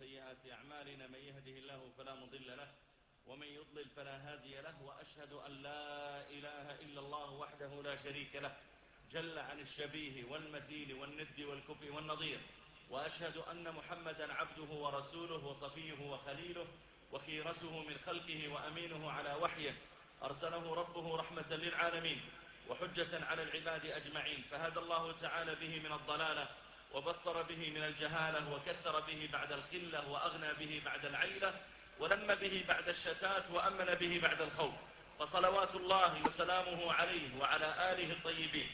وسيئات أعمالنا من يهده الله فلا مضل له ومن يضلل فلا هادي له وأشهد أن لا إله إلا الله وحده لا شريك له جل عن الشبيه والمثيل والند والكفء والنظير وأشهد أن محمدا عبده ورسوله وصفيه وخليله وخيرته من خلقه وأمينه على وحيه أرسله ربه رحمة للعالمين وحجة على العباد أجمعين فهدى الله تعالى به من الضلالة وبصر به من الجهالة وكثر به بعد القلة وأغنى به بعد العيلة ولم به بعد الشتات وأمن به بعد الخوف. فصلوات الله وسلامه عليه وعلى آله الطيبين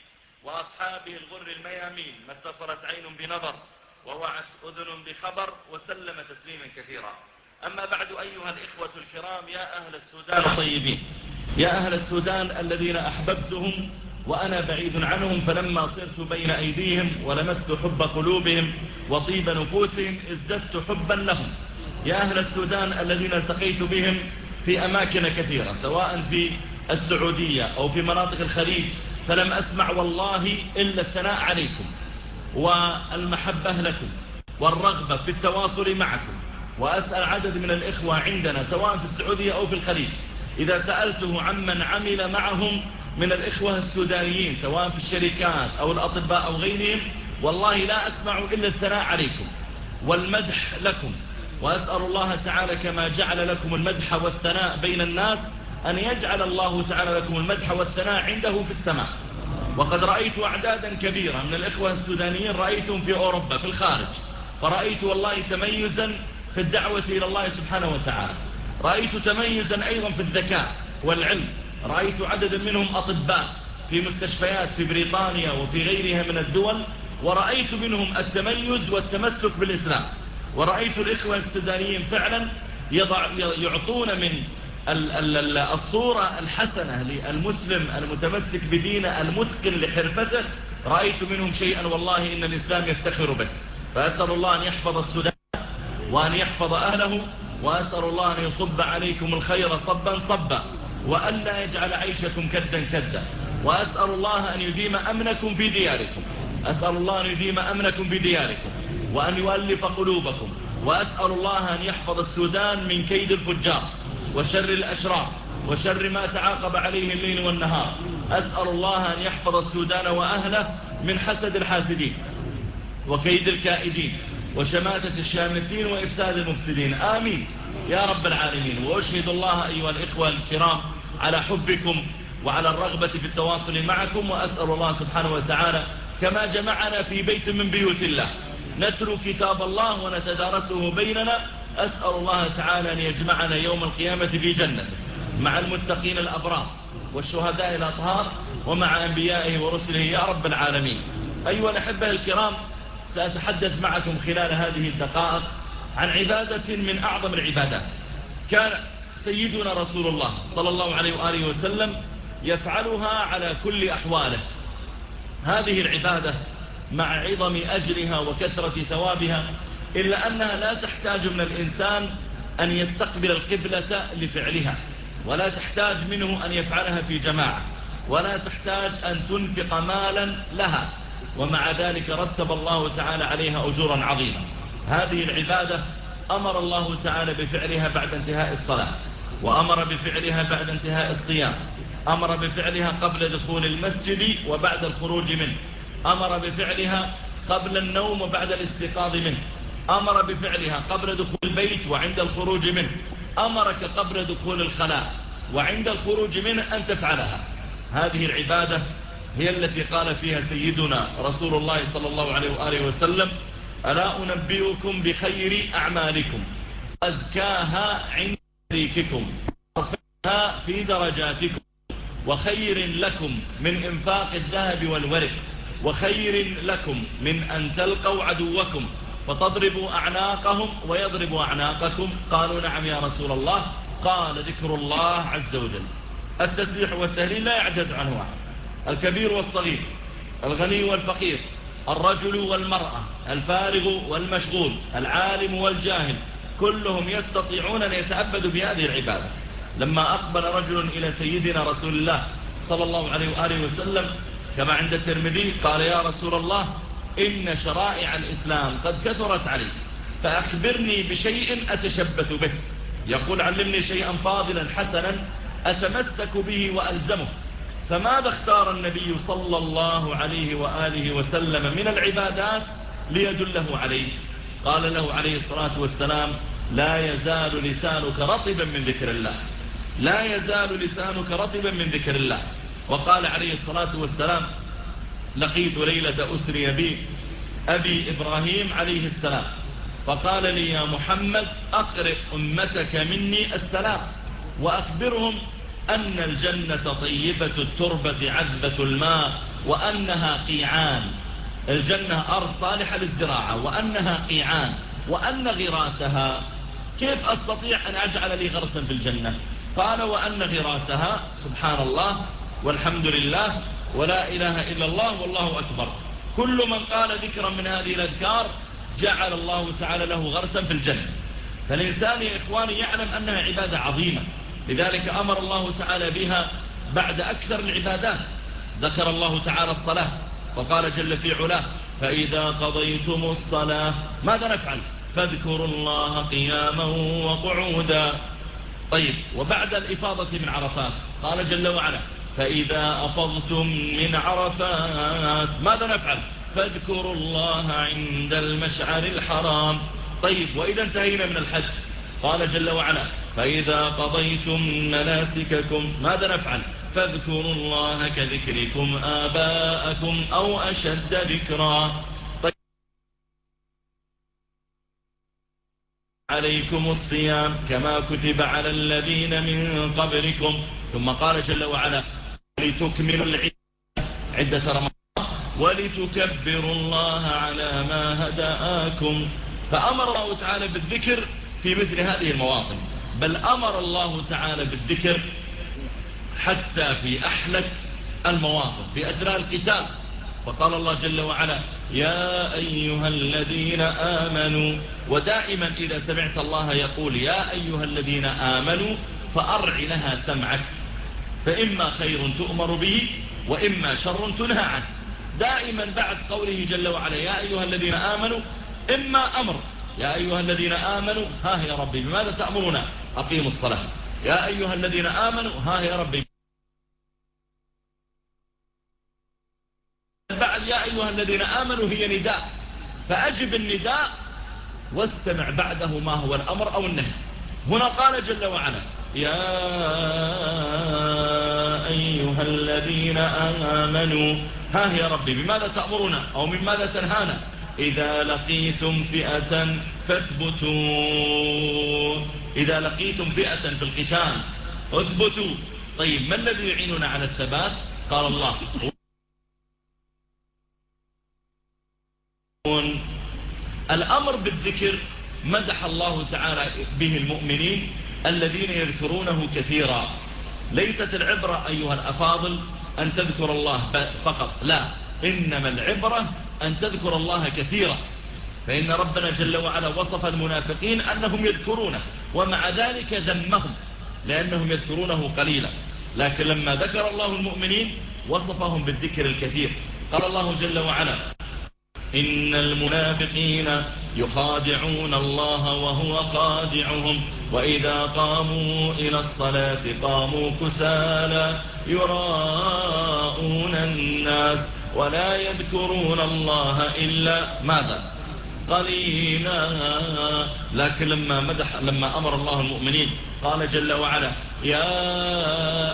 وأصحابه الغر الميامين ما اتصلت عين بنظر ووعت أذن بخبر وسلم تسليما كثيرا. أما بعد أيها الإخوة الكرام يا أهل السودان الطيبين يا أهل السودان الذين أحببتهم وأنا بعيد عنهم فلما صرت بين أيديهم ولمست حب قلوبهم وطيب نفوسهم ازددت حبا لهم. يا أهل السودان الذين التقيت بهم في أماكن كثيرة سواء في السعودية أو في مناطق الخليج فلم أسمع والله إلا الثناء عليكم والمحبة لكم والرغبة في التواصل معكم. وأسأل عدد من الإخوة عندنا سواء في السعودية أو في الخليج إذا سألته عمن عمل معهم من الإخوة السودانيين سواء في الشركات أو الأطباء أو غيرهم والله لا أسمع إلا الثناء عليكم والمدح لكم. وأسأل الله تعالى كما جعل لكم المدح والثناء بين الناس أن يجعل الله تعالى لكم المدح والثناء عنده في السماء. وقد رأيت أعدادا كبيرة من الإخوة السودانيين رأيتهم في أوروبا في الخارج. فرأيت والله تميزا في الدعوة إلى الله سبحانه وتعالى. رأيت تميزا أيضا في الذكاء والعلم. رأيت عددا منهم أطباء في مستشفيات في بريطانيا وفي غيرها من الدول ورأيت منهم التميز والتمسك بالإسلام. ورأيت الإخوة السودانيين فعلا يضع يعطون من الصورة الحسنة للمسلم المتمسك بدينه المتقن لحرفته. رأيت منهم شيئا والله إن الإسلام يفتخر به. فأسأل الله أن يحفظ السودان وأن يحفظ أهله وأسأل الله أن يصب عليكم الخير صبا صبا. وأن لا يجعل عيشكم كدا كدا. وأسأل الله أن يديم أمنكم في دياركم. أسأل الله أن يديم أمنكم في دياركم. وأن يؤلف قلوبكم. وأسأل الله أن يحفظ السودان من كيد الفجار وشر الأشرار وشر ما تعاقب عليه الليل والنهار. أسأل الله أن يحفظ السودان وأهله من حسد الحاسدين وكيد الكائدين وشماتة الشامتين وإفساد المفسدين. آمين. يا رب العالمين. وأشهد الله أيها الإخوة الكرام على حبكم وعلى الرغبة في التواصل معكم وأسأل الله سبحانه وتعالى كما جمعنا في بيت من بيوت الله. نتلو كتاب الله ونتدارسه بيننا. أسأل الله تعالى أن يجمعنا يوم القيامة في جنته مع المتقين الأبرار والشهداء الأطهار ومع أنبيائه ورسله. يا رب العالمين. أيها الأحبة الكرام سأتحدث معكم خلال هذه الدقائق عن عبادة من أعظم العبادات. كان سيدنا رسول الله صلى الله عليه وآله وسلم يفعلها على كل أحواله. هذه العبادة مع عظم أجرها وكثرة ثوابها إلا أنها لا تحتاج من الإنسان أن يستقبل القبلة لفعلها ولا تحتاج منه أن يفعلها في جماعة ولا تحتاج أن تنفق مالا لها. ومع ذلك رتب الله تعالى عليها أجورا عظيمة هذه العبادة أمر الله تعالى بفعلها بعد انتهاء الصلاة وأمر بفعلها بعد انتهاء الصيام أمر بفعلها قبل دخول المسجد وبعد الخروج منه أمر بفعلها قبل النوم وبعد الاستيقاظ منه أمر بفعلها قبل دخول البيت وعند الخروج منه أمرك قبل دخول الخلاء وعند الخروج منه أن تفعلها. هذه العبادة هي التي قال فيها سيدنا رسول الله صلى الله عليه وآله وسلم ألا أنبئكم بخير أعمالكم؟ أزكاها عند شريككم أرفعها في درجاتكم وخير لكم من إنفاق الذهب والورق وخير لكم من أن تلقوا عدوكم فتضربوا أعناقهم ويضربوا أعناقكم. قالوا نعم يا رسول الله. قال ذكر الله عز وجل. التسبيح والتهليل لا يعجز عنه واحد الكبير والصغير الغني والفقير. الرجل والمرأة الفارغ والمشغول العالم والجاهل كلهم يستطيعون أن يتعبدوا بهذه العبادة. لما أقبل رجل إلى سيدنا رسول الله صلى الله عليه وآله وسلم كما عند الترمذي قال يا رسول الله إن شرائع الإسلام قد كثرت علي فأخبرني بشيء أتشبث به. يقول علمني شيئا فاضلا حسنا أتمسك به وألزمه. فماذا اختار النبي صلى الله عليه وآله وسلم من العبادات ليدله عليه؟ قال له عليه الصلاة والسلام لا يزال لسانك رطبا من ذكر الله. لا يزال لسانك رطبا من ذكر الله. وقال عليه الصلاة والسلام لقيت ليلة أسري بي أبي إبراهيم عليه السلام. فقال لي يا محمد أقرئ أمتك مني السلام وأخبرهم أن الجنة طيبة التربة عذبة الماء وأنها قيعان. الجنة أرض صالحة للزراعة وأنها قيعان وأن غراسها. كيف أستطيع أن أجعل لي غرسا في الجنة؟ قال وأن غراسها سبحان الله والحمد لله ولا إله إلا الله والله أكبر. كل من قال ذكرا من هذه الأذكار جعل الله تعالى له غرسا في الجنة. فالإنسان يا إخواني يعلم أنها عبادة عظيمة. لذلك أمر الله تعالى بها بعد أكثر العبادات. ذكر الله تعالى الصلاة وقال جل في علاه فإذا قضيتم الصلاة ماذا نفعل؟ فاذكروا الله قياما وقعودا. طيب وبعد الإفاضة من عرفات قال جل وعلا فإذا أفضتم من عرفات ماذا نفعل؟ فاذكروا الله عند المشعر الحرام. طيب وإذا انتهينا من الحج قال جل وعلا فإذا قضيتم مناسككم ماذا نفعل؟ فاذكروا الله كذكركم آباءكم أو أشد ذكرا. طيب. عليكم الصيام كما كتب على الذين من قبلكم. ثم قال جل وعلا لتكملوا العدة عدة رمضان ولتكبروا الله على ما هداكم. فأمر الله تعالى بالذكر في مثل هذه المواطن. بل أمر الله تعالى بالذكر حتى في أحلك المواقف في أثناء القتال وقال الله جل وعلا يا أيها الذين آمنوا ودائما إذا سمعت الله يقول يا أيها الذين آمنوا فأرع لها سمعك فإما خير تؤمر به وإما شر تنهى عنه. دائما بعد قوله جل وعلا يا أيها الذين آمنوا إما أمر يا أيها الذين آمنوا ها يا ربي بماذا تأمرنا؟ أقيموا الصلاة. يا أيها الذين آمنوا ها يا ربي. بعد يا أيها الذين آمنوا هي نداء. فأجب النداء واستمع بعده ما هو الأمر أو النهي. هنا قال جل وعلا يا أيها الذين آمنوا ها يا ربي بماذا تأمرنا أو من ماذا تنهانا؟ إذا لقيتم فئة فاثبتوا. إذا لقيتم فئة في القتال اثبتوا. طيب ما الذي يعيننا على الثبات؟ قال الله. الأمر بالذكر مدح الله تعالى به المؤمنين الذين يذكرونه كثيرا. ليست العبرة أيها الأفاضل أن تذكر الله فقط. لا إنما العبرة أن تذكر الله كثيرا. فإن ربنا جل وعلا وصف المنافقين أنهم يذكرونه ومع ذلك ذمهم لأنهم يذكرونه قليلا. لكن لما ذكر الله المؤمنين وصفهم بالذكر الكثير. قال الله جل وعلا إن المنافقين يخادعون الله وهو خادعهم. وإذا قاموا إلى الصلاة قاموا كسالا يراءون الناس ولا يذكرون الله إلا ماذا؟ قليلا. لكن لما مدح لما أمر الله المؤمنين قال جل وعلا يا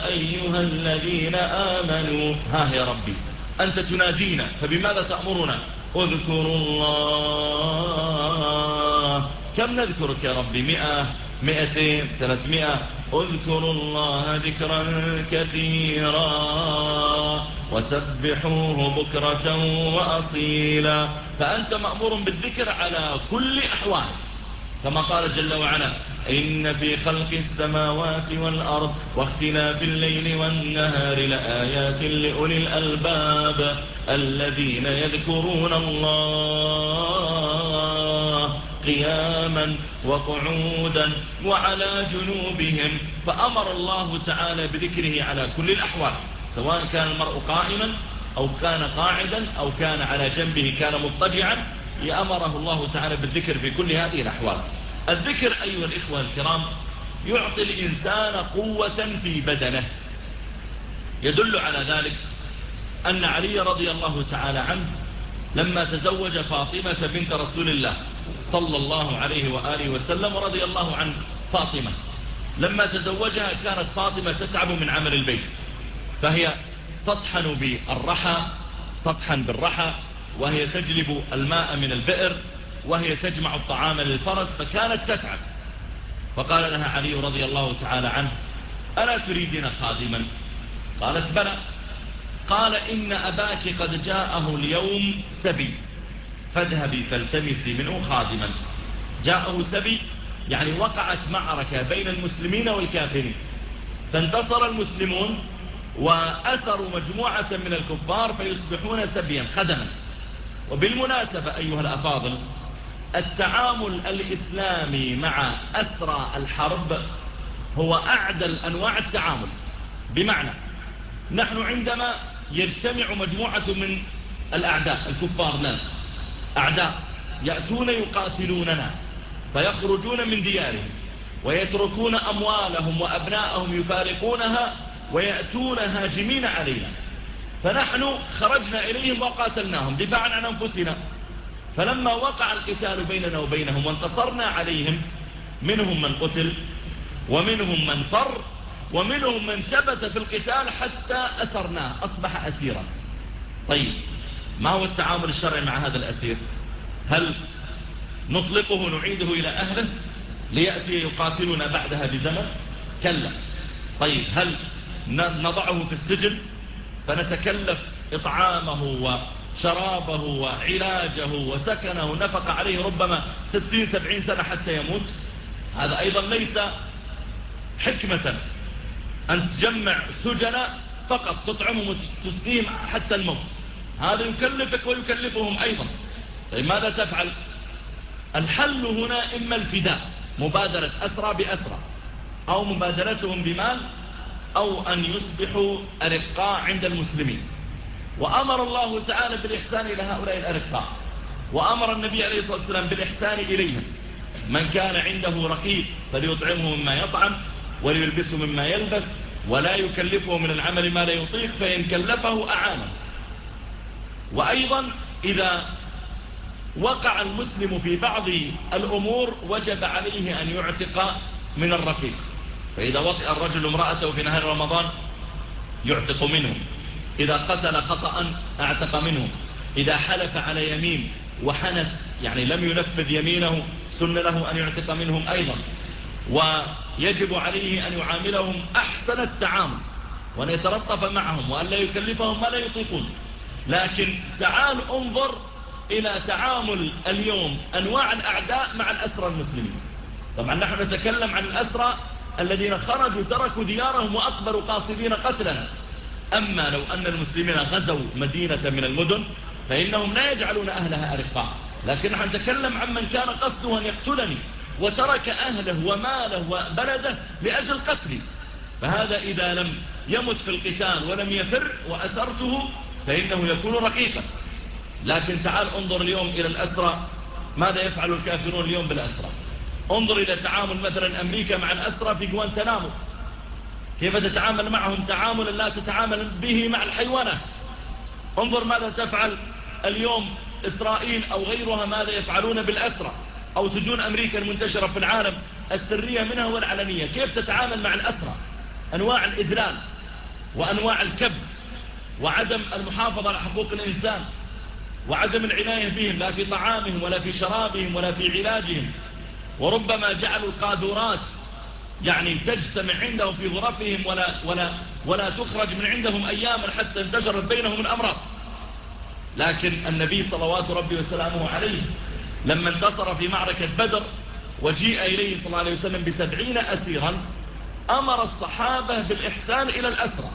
أيها الذين آمنوا ها يا ربي أنت تنادينا فبماذا تأمرنا؟ اذكروا الله. كم نذكرك يا ربي؟ مئة مئتين ثلاثمائة اذكروا الله ذكرا كثيرا. وسبحوه بكرة وأصيلا. فأنت مأمور بالذكر على كل أحوال. كما قال جل وعلا إن في خلق السماوات والأرض واختلاف الليل والنهار لآيات لأولي الألباب الذين يذكرون الله قياما وقعودا وعلى جنوبهم. فأمر الله تعالى بذكره على كل الأحوال سواء كان المرء قائما أو كان قاعدا أو كان على جنبه كان مضطجعا يأمره الله تعالى بالذكر في كل هذه الأحوال. الذكر أيها الإخوة الكرام يعطي الإنسان قوة في بدنه. يدل على ذلك أن علي رضي الله تعالى عنه لما تزوج فاطمة بنت رسول الله صلى الله عليه وآله وسلم رضي الله عن فاطمة. لما تزوجها كانت فاطمة تتعب من عمل البيت. فهي تطحن بالرحى تطحن بالرحى وهي تجلب الماء من البئر وهي تجمع الطعام للفرس فكانت تتعب. فقال لها علي رضي الله تعالى عنه ألا تريدين خادما؟ قالت بلى. قال إن أباك قد جاءه اليوم سبي فاذهبي فالتمسي منه خادما. جاءه سبي يعني وقعت معركة بين المسلمين والكافرين. فانتصر المسلمون وأسروا مجموعة من الكفار فيصبحون سبيا خدما. وبالمناسبة أيها الأفاضل التعامل الإسلامي مع أسرى الحرب هو أعدل أنواع التعامل. بمعنى نحن عندما يجتمع مجموعة من الأعداء الكفار لنا أعداء يأتون يقاتلوننا فيخرجون من ديارهم ويتركون أموالهم وأبناءهم يفارقونها ويأتون هاجمين علينا. فنحن خرجنا إليهم وقاتلناهم دفاعا عن أنفسنا. فلما وقع القتال بيننا وبينهم وانتصرنا عليهم منهم من قتل ومنهم من فر ومنهم من ثبت في القتال حتى أسرناه أصبح أسيرا. طيب ما هو التعامل الشرعي مع هذا الأسير؟ هل نطلقه نعيده إلى أهله ليأتي يقاتلنا بعدها بزمن؟ كلا. طيب هل نضعه في السجن فنتكلف إطعامه وشرابه وعلاجه وسكنه نفق عليه ربما ستين سبعين سنة حتى يموت. هذا أيضا ليس حكمة. أن تجمع سجن فقط تطعمهم وتسقيهم حتى الموت. هذا يكلفك ويكلفهم أيضا. طيب ماذا تفعل؟ الحل هنا إما الفداء مبادرة أسرى بأسرى أو مبادرتهم بمال أو أن يصبحوا أرقاء عند المسلمين. وأمر الله تعالى بالإحسان إلى هؤلاء الأرقاء. وأمر النبي عليه الصلاة والسلام بالإحسان إليهم. من كان عنده رقيق فليطعمه مما يطعم وليلبسه مما يلبس ولا يكلفه من العمل ما لا يطيق فإن كلفه أعانه وأيضا إذا وقع المسلم في بعض الأمور وجب عليه أن يعتق من الرقيق. فإذا وطئ الرجل امرأته في نهار رمضان يعتق منه. إذا قتل خطأ أعتق منه. إذا حلف على يمين وحنث يعني لم ينفذ يمينه سن له أن يعتق منهم أيضا. ويجب عليه أن يعاملهم أحسن التعامل وأن يترطف معهم وأن لا يكلفهم ما لا يطيقون. لكن تعال انظر إلى تعامل اليوم أنواع الأعداء مع الأسرى المسلمين. طبعا نحن نتكلم عن الأسرى الذين خرجوا تركوا ديارهم وأقبلوا قاصدين قتلنا أما لو أن المسلمين غزوا مدينة من المدن فإنهم لا يجعلون أهلها أرقاء. لكن نحن نتكلم عن من كان قصده أن يقتلني وترك أهله وماله وبلده لأجل قتلي. فهذا إذا لم يمت في القتال ولم يفر وأسرته فإنه يكون رقيقا. لكن تعال انظر اليوم إلى الأسرى. ماذا يفعل الكافرون اليوم بالأسرى؟ انظر إلى تعامل مثلا أمريكا مع الأسرى في جوانتنامو كيف تتعامل معهم؟ تعاملا لا تتعامل به مع الحيوانات. انظر ماذا تفعل اليوم إسرائيل أو غيرها ماذا يفعلون بالأسرى أو سجون أمريكا المنتشرة في العالم السرية منها والعلنية. كيف تتعامل مع الأسرى؟ أنواع الإذلال وأنواع الكبت وعدم المحافظة على حقوق الإنسان وعدم العناية بهم لا في طعامهم ولا في شرابهم ولا في علاجهم. وربما جعلوا القاذورات يعني تجتمع عندهم في غرفهم ولا, ولا, ولا تخرج من عندهم أياما حتى انتشرت بينهم الأمراض لكن النبي صلوات ربي وسلامه عليه لما انتصر في معركة بدر وجيء إليه صلى الله عليه وسلم بسبعين أسيرا أمر الصحابة بالإحسان إلى الأسرى.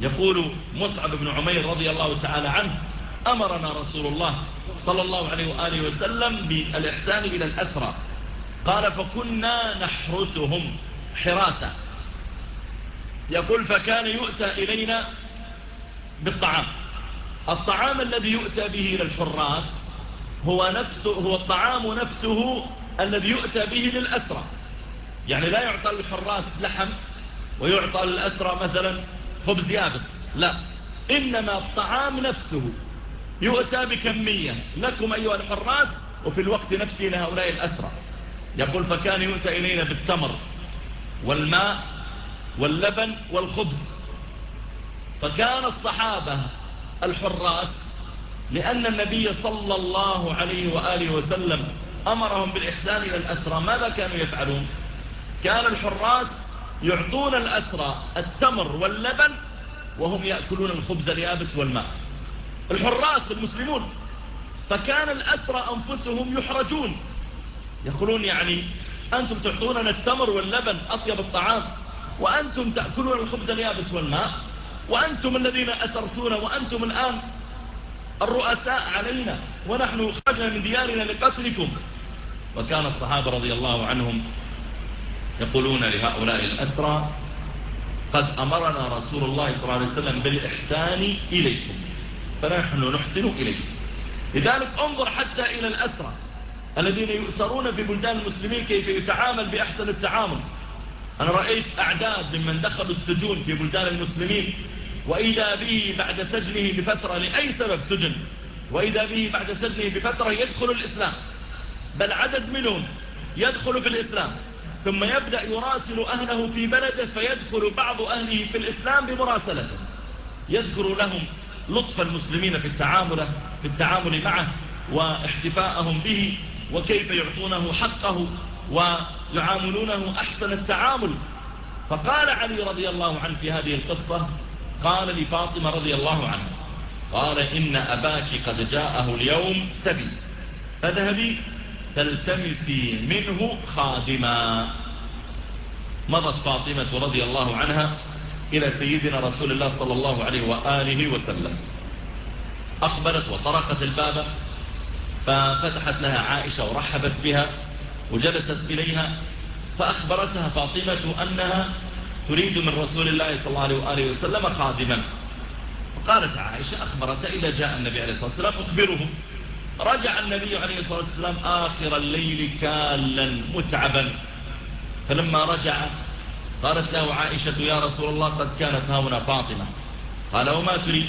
يقول مصعب بن عمير رضي الله تعالى عنه أمرنا رسول الله صلى الله عليه وآله وسلم بالإحسان إلى الأسرى. قال فكنا نحرسهم حراسة يقول فكان يؤتى إلينا بالطعام. الطعام الذي يؤتى به للحراس هو نفسه هو الطعام نفسه الذي يؤتى به للأسرى. يعني لا يعطى للحراس لحم ويعطى للأسرى مثلا خبز يابس. لا. إنما الطعام نفسه يؤتى بكمية. لكم أيها الحراس وفي الوقت نفسه لهؤلاء الأسرى. يقول فكان يؤتى إلينا بالتمر والماء واللبن والخبز. فكان الصحابة الحراس لأن النبي صلى الله عليه وآله وسلم أمرهم بالإحسان إلى الأسرى. ماذا كانوا يفعلون؟ كان الحراس يعطون الأسرى التمر واللبن وهم يأكلون الخبز اليابس والماء. الحراس المسلمون. فكان الأسرى أنفسهم يحرجون. يقولون يعني أنتم تعطوننا التمر واللبن أطيب الطعام وأنتم تأكلون الخبز اليابس والماء وأنتم الذين أسرتون وأنتم الآن الرؤساء علينا ونحن خرجنا من ديارنا لقتلكم. وكان الصحابة رضي الله عنهم يقولون لهؤلاء الأسرى قد أمرنا رسول الله صلى الله عليه وسلم بالإحسان إليكم فنحن نحسن إليكم. لذلك انظر حتى إلى الأسرى. الذين يؤسرون في بلدان المسلمين كيف يتعامل بأحسن التعامل. أنا رأيت أعداد ممن دخلوا السجون في بلدان المسلمين وإذا به بعد سجنه بفترة لأي سبب سجن وإذا به بعد سجنه بفترة يدخل الإسلام. بل عدد منهم يدخل في الإسلام ثم يبدأ يراسل أهله في بلده فيدخل بعض أهله في الإسلام بمراسلته يذكر لهم لطف المسلمين في التعامل في التعامل معه واحتفاءهم به. وكيف يعطونه حقه ويعاملونه أحسن التعامل. فقال علي رضي الله عنه في هذه القصة قال لفاطمة رضي الله عنها قال إن أباك قد جاءه اليوم سبي فذهبي تلتمسي منه خادما. مضت فاطمة رضي الله عنها إلى سيدنا رسول الله صلى الله عليه وآله وسلم. أقبلت وطرقت الباب ففتحت لها عائشة ورحبت بها وجلست إليها فأخبرتها فاطمة أنها تريد من رسول الله صلى الله عليه وسلم خادما. فقالت عائشة أخبرت إذا جاء النبي عليه الصلاة والسلام أخبره. رجع النبي عليه الصلاة والسلام آخر الليل كالا متعبا. فلما رجع قالت له عائشة يا رسول الله قد كانت هاهنا فاطمة. قال وما تريد؟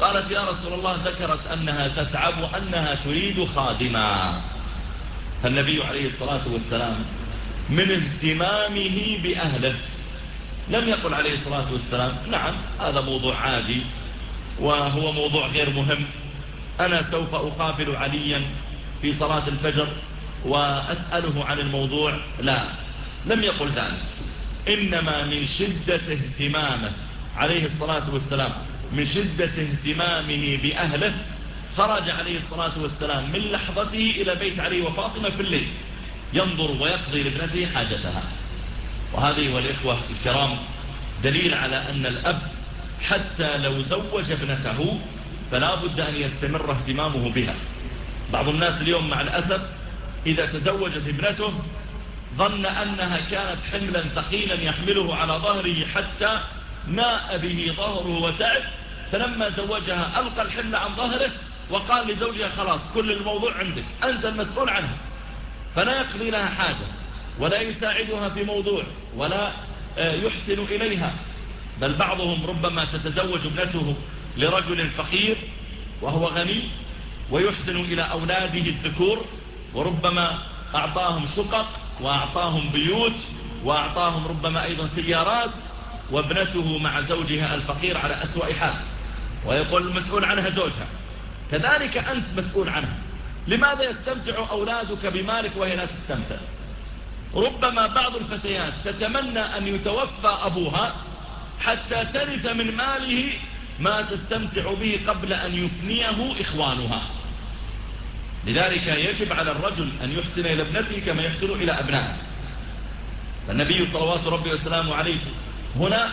قالت يا رسول الله ذكرت أنها تتعب وأنها تريد خادما فالنبي عليه الصلاة والسلام من اهتمامه بأهله. لم يقل عليه الصلاة والسلام نعم هذا موضوع عادي وهو موضوع غير مهم. أنا سوف أقابل عليا في صلاة الفجر وأسأله عن الموضوع. لا لم يقل ذلك. إنما من شدة اهتمامه عليه الصلاة والسلام من شدة اهتمامه بأهله خرج عليه الصلاة والسلام من لحظته إلى بيت علي وفاطمة في الليل ينظر ويقضي لابنته حاجتها. وهذه والإخوة الكرام دليل على أن الأب حتى لو زوج ابنته فلا بد أن يستمر اهتمامه بها. بعض الناس اليوم مع الأسف إذا تزوجت ابنته ظن أنها كانت حملا ثقيلا يحمله على ظهره حتى ناء به ظهره وتعب فلما زوجها ألقى الحمل عن ظهره وقال لزوجها خلاص كل الموضوع عندك أنت المسؤول عنها. فلا يقضي لها حاجة ولا يساعدها في موضوع ولا آه، يحسن إليها. بل بعضهم ربما تتزوج ابنته لرجل فقير وهو غني ويحسن إلى أولاده الذكور وربما أعطاهم شقق وأعطاهم بيوت وأعطاهم ربما أيضا سيارات وابنته مع زوجها الفقير على أسوأ حال. ويقول المسؤول عنها زوجها. كذلك أنت مسؤول عنها. لماذا يستمتع أولادك بمالك وهي لا تستمتع؟ ربما بعض الفتيات تتمنى أن يتوفى أبوها حتى ترث من ماله ما تستمتع به قبل أن يفنيه إخوانها. لذلك يجب على الرجل أن يحسن إلى ابنته كما يحسن إلى أبنائه. فالنبي صلوات ربي وسلامه عليه هنا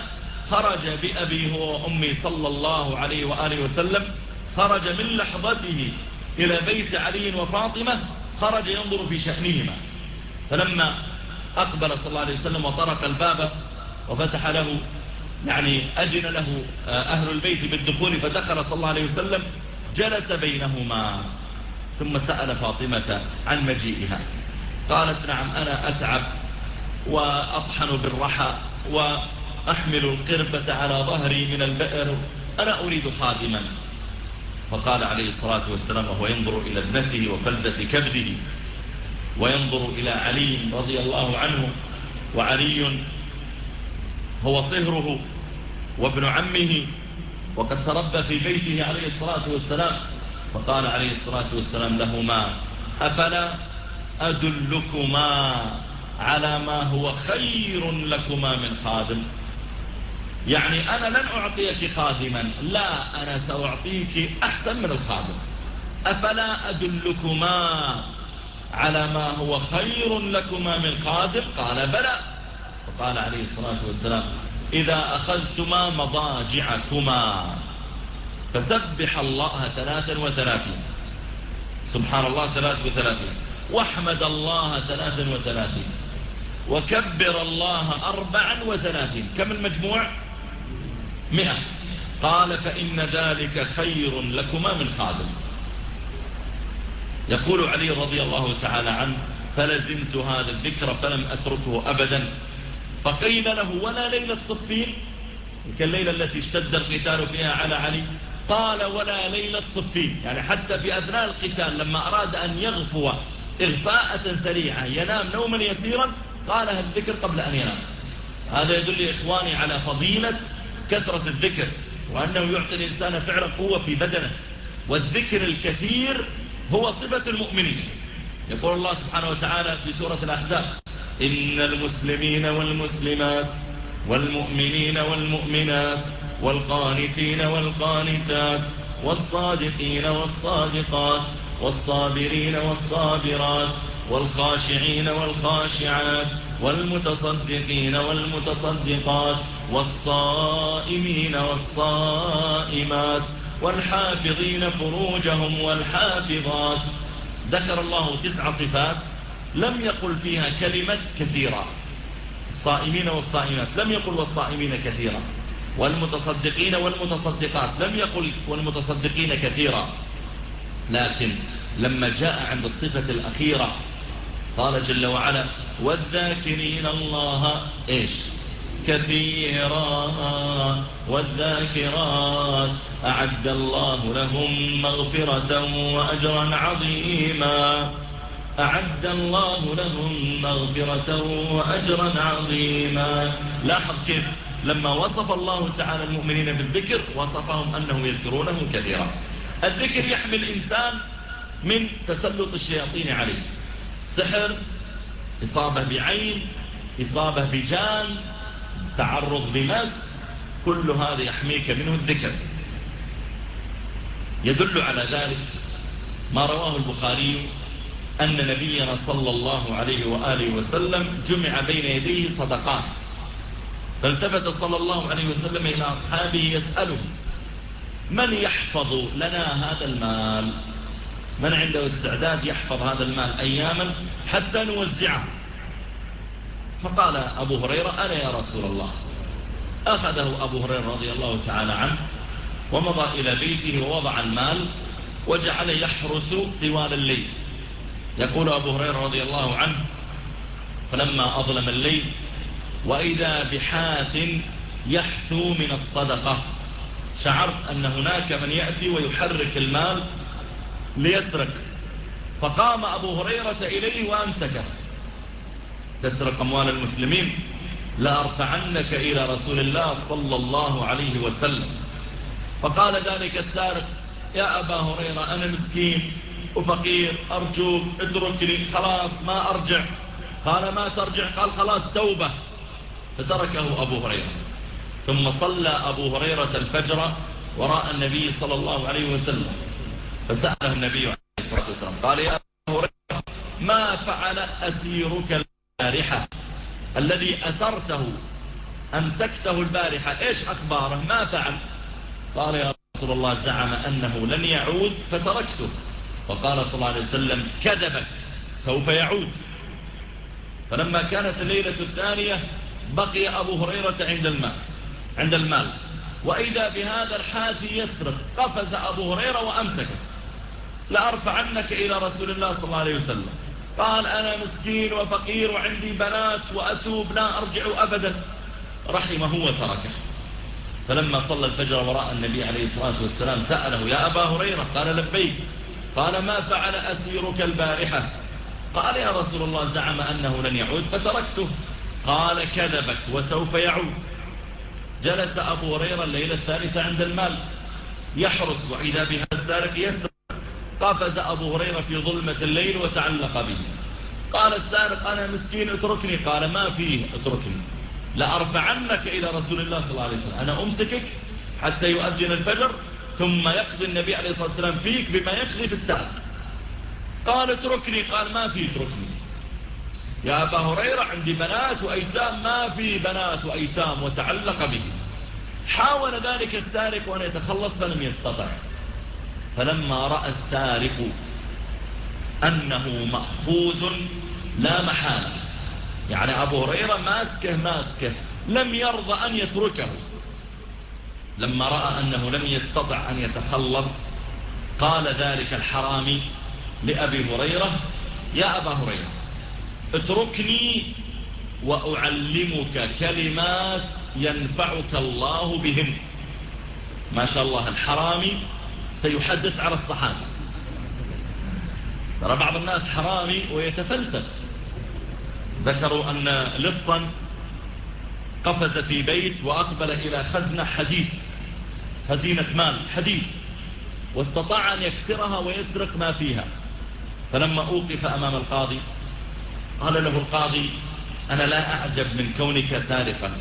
خرج بأبي هو وأمي صلى الله عليه وآله وسلم خرج من لحظته إلى بيت علي وفاطمة خرج ينظر في شأنهما. فلما أقبل صلى الله عليه وسلم وطرق الباب وفتح له يعني أذن له آه، أهل البيت بالدخول فدخل صلى الله عليه وسلم جلس بينهما. ثم سأل فاطمة عن مجيئها. قالت نعم أنا أتعب وأطحن بالرحى وأحمل القربة على ظهري من البئر أنا أريد خادما. فقال عليه الصلاة والسلام وهو ينظر إلى ابنته وفلدة كبده وينظر إلى علي رضي الله عنه وعلي هو صهره وابن عمه وقد تربى في بيته عليه الصلاة والسلام. فقال عليه الصلاة والسلام لهما أفلا أدلكما على ما هو خير لكما من خادم؟ يعني أنا لن أعطيك خادما لا أنا سأعطيك أحسن من الخادم. أفلا أدلكما على ما هو خير لكما من خادم؟ قال بلى. فقال عليه الصلاة والسلام إذا أخذتما مضاجعكما فسبح الله ثلاثا وثلاثين. سبحان الله ثلاث وثلاثين. واحمد الله ثلاثا وثلاثين. وكبر الله أربعا وثلاثين. كم المجموع؟ مئة. قال فإن ذلك خير لكما من خادم. يقول علي رضي الله تعالى عنه فلزمت هذا الذكر فلم أتركه أبدا. فقيل له ولا ليلة صفين؟ تلك الليلة التي اشتد القتال فيها على علي. قال ولا ليلة صفين. يعني حتى في أثناء القتال لما أراد أن يغفو إغفاءة سريعة ينام نوما يسيرا قال الذكر قبل أن ينام؟ هذا يدل إخواني على فضيلة كثرة الذكر وأنه يعطي الإنسان فعلا قوة في بدنه. والذكر الكثير هو صفة المؤمنين. يقول الله سبحانه وتعالى في سورة الأحزاب إن المسلمين والمسلمات والمؤمنين والمؤمنات والقانتين والقانتات والصادقين والصادقات والصابرين والصابرات والخاشعين والخاشعات والمتصدقين والمتصدقات والصائمين والصائمات والحافظين فروجهم والحافظات. ذكر الله تسع صفات لم يقل فيها كلمة كثيرة. الصائمين والصائمات لم يقل والصائمين كثيرا. والمتصدقين والمتصدقات لم يقل والمتصدقين كثيرا. لكن لما جاء عند الصفة الأخيرة قال جل وعلا والذاكرين الله إيش؟ كثيرا. والذاكرات أعد الله لهم مغفرة وأجرا عظيما. أعد الله لهم مغفرة وأجرا عظيما. لاحظ كيف لما وصف الله تعالى المؤمنين بالذكر وصفهم أنهم يذكرونه كثيرا. الذكر يحمي الإنسان من تسلط الشياطين عليه. سحر إصابة بعين إصابة بجان تعرض بمس كل هذا يحميك منه الذكر. يدل على ذلك ما رواه البخاري أن نبينا صلى الله عليه وآله وسلم جمع بين يديه صدقات. فالتفت صلى الله عليه وسلم إلى أصحابه يسأله من يحفظ لنا هذا المال؟ من عنده استعداد يحفظ هذا المال أياما حتى نوزعه. فقال أبو هريرة أنا يا رسول الله. أخذه أبو هريرة رضي الله تعالى عنه ومضى إلى بيته ووضع المال وجعل يحرس طوال الليل يقول أبو هريرة رضي الله عنه فلما أظلم الليل وإذا بحاث يحثو من الصدقة شعرت أن هناك من يأتي ويحرك المال ليسرق. فقام أبو هريرة إليه وأمسكه. تسرق أموال المسلمين. لأرفعنك إلى رسول الله صلى الله عليه وسلم. فقال ذلك السارق يا أبا هريرة أنا مسكين وفقير أرجوك اتركني خلاص ما أرجع. قال ما ترجع؟ قال خلاص توبة. فتركه أبو هريرة. ثم صلى أبو هريرة الفجر وراء النبي صلى الله عليه وسلم. فسأله النبي عليه الصلاة والسلام قال يا هريرة ما فعل أسيرك البارحة؟ الذي أسرته أمسكته البارحة إيش أخباره؟ ما فعل؟ قال يا رسول الله زعم أنه لن يعود فتركته. فقال صلى الله عليه وسلم كذبك سوف يعود. فلما كانت الليلة الثانية بقي أبو هريرة عند الماء عند المال. وإذا بهذا الحاثي يسرق قفز أبو هريرة وأمسكه. لأرفعنك إلى رسول الله صلى الله عليه وسلم. قال أنا مسكين وفقير وعندي بنات وأتوب لا أرجع أبدا. رحمه وتركه. فلما صلى الفجر وراء النبي عليه الصلاة والسلام سأله يا أبا هريرة قال لبيك. قال ما فعل أسيرك البارحة. قال يا رسول الله زعم أنه لن يعود فتركته. قال كذبك وسوف يعود. جلس أبو هريرة الليلة الثالثة عند المال. يحرس وإذا بها السارق يسرق. قفز أبو هريرة في ظلمة الليل وتعلق به. قال السارق أنا مسكين اتركني. قال ما فيه اتركني. لأرفعنك إلى رسول الله صلى الله عليه وسلم. أنا أمسكك حتى يؤذن الفجر ثم يقضي النبي عليه الصلاة والسلام فيك بما يقضي في السارق قال اتركني. قال ما في اتركني. يا أبا هريرة عندي بنات وأيتام. ما في بنات وأيتام وتعلق به. حاول ذلك السارق وأن يتخلص فلم يستطع. فلما رأى السارق أنه مأخوذ لا محالة. يعني أبو هريرة ماسكه ماسكه لم يرضى أن يتركه. لما رأى أنه لم يستطع أن يتخلص قال ذلك الحرامي لأبي هريرة يا أبا هريرة اتركني وأعلمك كلمات ينفعك الله بهن ما شاء الله الحرامي سيحدث على الصحابة. ترى بعض الناس حرامي ويتفلسف. ذكروا أن لصا قفز في بيت وأقبل إلى خزنة حديد خزينة مال حديد واستطاع أن يكسرها ويسرق ما فيها. فلما أوقف أمام القاضي قال له القاضي أنا لا أعجب من كونك سارقا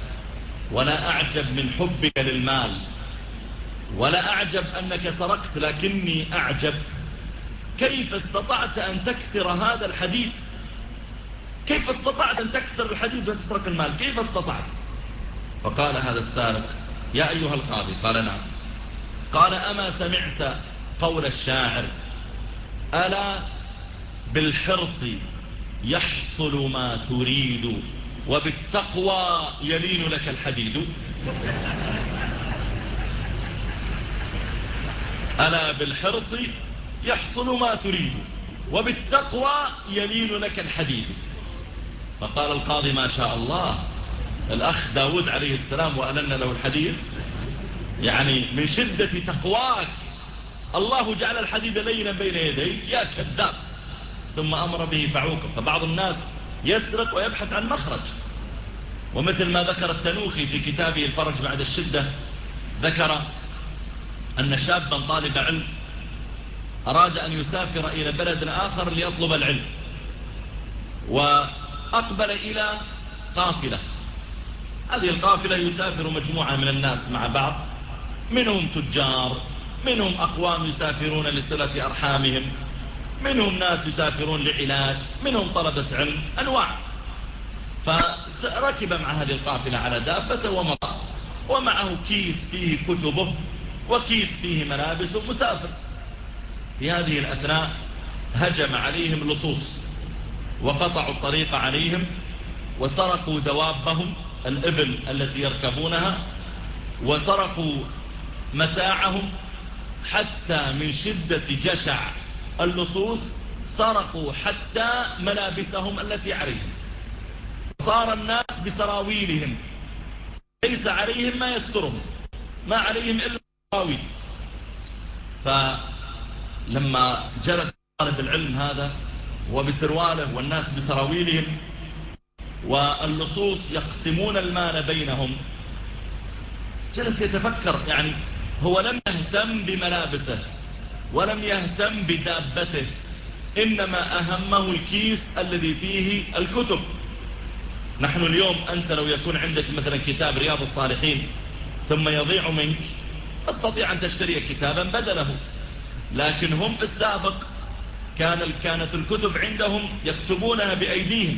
ولا أعجب من حبك للمال. ولا أعجب أنك سرقت لكني أعجب. كيف استطعت أن تكسر هذا الحديد كيف استطعت أن تكسر الحديد وتسرق المال؟ كيف استطعت؟ فقال هذا السارق يا أيها القاضي قال نعم. قال أما سمعت قول الشاعر ألا بالحرص يحصل ما تريد وبالتقوى يلين لك الحديد؟ ألا بالحرص يحصل ما تريد وبالتقوى يلين لك الحديد. فقال القاضي ما شاء الله الأخ داود عليه السلام وألن له الحديد. يعني من شدة تقواك الله جعل الحديد لينا بين يديك يا كذاب. ثم أمر به فعوقه فبعض الناس يسرق ويبحث عن مخرج. ومثل ما ذكر التنوخي في كتابه الفرج بعد الشدة ذكر أن شابا طالب علم أراد أن يسافر إلى بلد آخر ليطلب العلم وأقبل إلى قافلة. هذه القافلة يسافر مجموعة من الناس مع بعض منهم تجار منهم أقوام يسافرون لصلة أرحامهم منهم ناس يسافرون لعلاج منهم طلبة علم أنواع. فركب مع هذه القافلة على دابة ومضى ومعه كيس فيه كتبه وكيس فيه ملابسه مسافر في هذه الأثناء هجم عليهم لصوص وقطعوا الطريق عليهم وسرقوا دوابهم الإبل التي يركبونها وسرقوا متاعهم حتى من شدة جشع اللصوص سرقوا حتى ملابسهم التي عليهم. صار الناس بسراويلهم. ليس عليهم ما يسترهم. ما عليهم إلا السراويل فلما جلس طالب العلم هذا وبسرواله والناس بسراويلهم واللصوص يقسمون المال بينهم جلس يتفكر يعني هو لم يهتم بملابسه ولم يهتم بدابته إنما أهمه الكيس الذي فيه الكتب. نحن اليوم أنت لو يكون عندك مثلا كتاب رياض الصالحين ثم يضيع منك تستطيع أن تشتري كتابا بدله. لكن هم في السابق كان كانت الكتب عندهم يكتبونها بأيديهم.